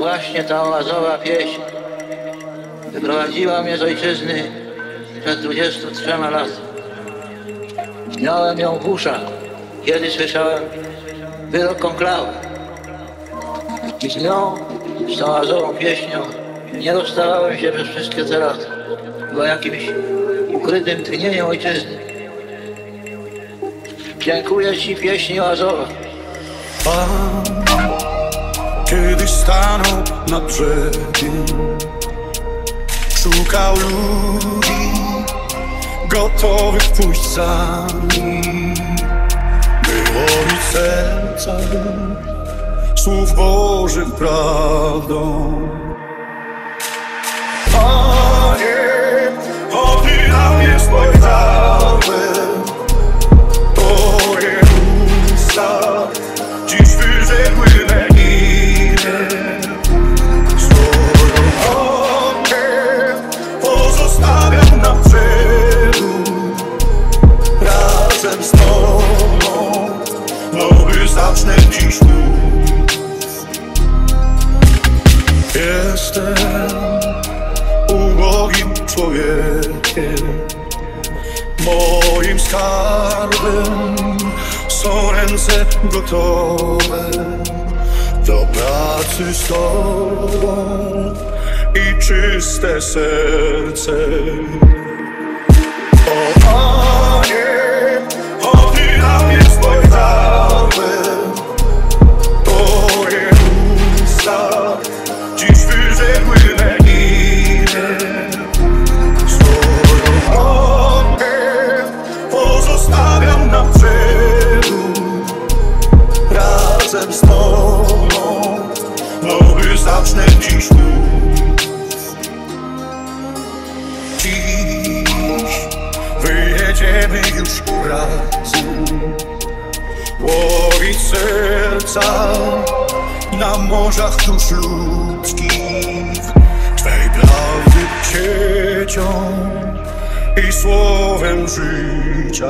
Właśnie ta oazowa pieśń wyprowadziła mnie z ojczyzny przed 23 laty. Miałem ją w uszach, kiedy słyszałem wyrok konklawy. I z nią, z tą oazową pieśnią, nie rozstawałem się przez wszystkie te lata. Była jakimś ukrytym tchnieniem ojczyzny. Dziękuję Ci pieśni oazowa. Kiedyś stanął nad brzegiem Szukał ludzi gotowych pójść za nim Było mi serca słów Bożych prawdą Jestem ubogim człowiekiem Moim skarbem są ręce gotowe do pracy z Tobą i czyste serce. Już razem Łowić serca na morzach dusz ludzkich. Twej prawdy siecią i słowem życia